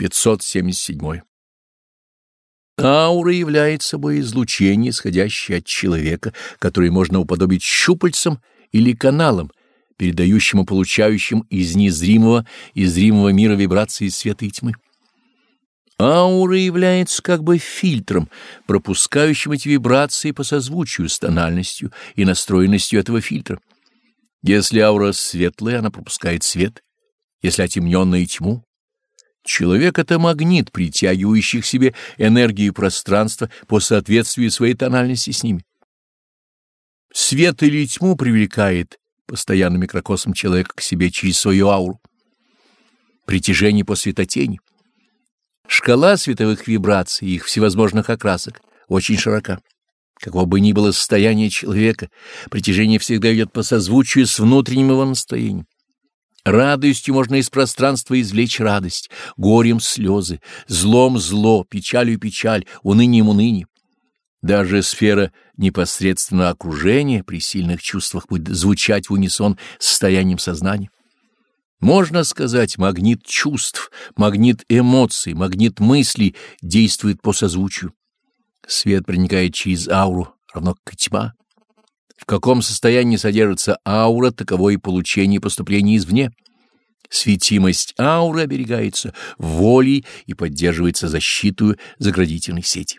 577. Аура является собой излучение, исходящее от человека, которое можно уподобить щупальцам или каналам, передающим и получающим из незримого и зримого мира вибрации света и тьмы. Аура является как бы фильтром, пропускающим эти вибрации по созвучию с тональностью и настроенностью этого фильтра. Если аура светлая, она пропускает свет, если отемненная — тьму. Человек — это магнит, притягивающий к себе энергию пространства по соответствию своей тональности с ними. Свет или тьму привлекает постоянным микрокосм человека к себе через свою ауру. Притяжение по светотени. Шкала световых вибраций и их всевозможных окрасок очень широка. Какого бы ни было состояние человека, притяжение всегда идет по созвучию с внутренним его настроением. Радостью можно из пространства извлечь радость, горем слезы, злом зло, печалью печаль, унынием уныние. Даже сфера непосредственного окружения при сильных чувствах будет звучать в унисон с состоянием сознания. Можно сказать, магнит чувств, магнит эмоций, магнит мыслей действует по созвучию. Свет проникает через ауру, равно как и тьма. В каком состоянии содержится аура, таково и получение и извне. Светимость ауры оберегается волей и поддерживается защитую заградительной сети.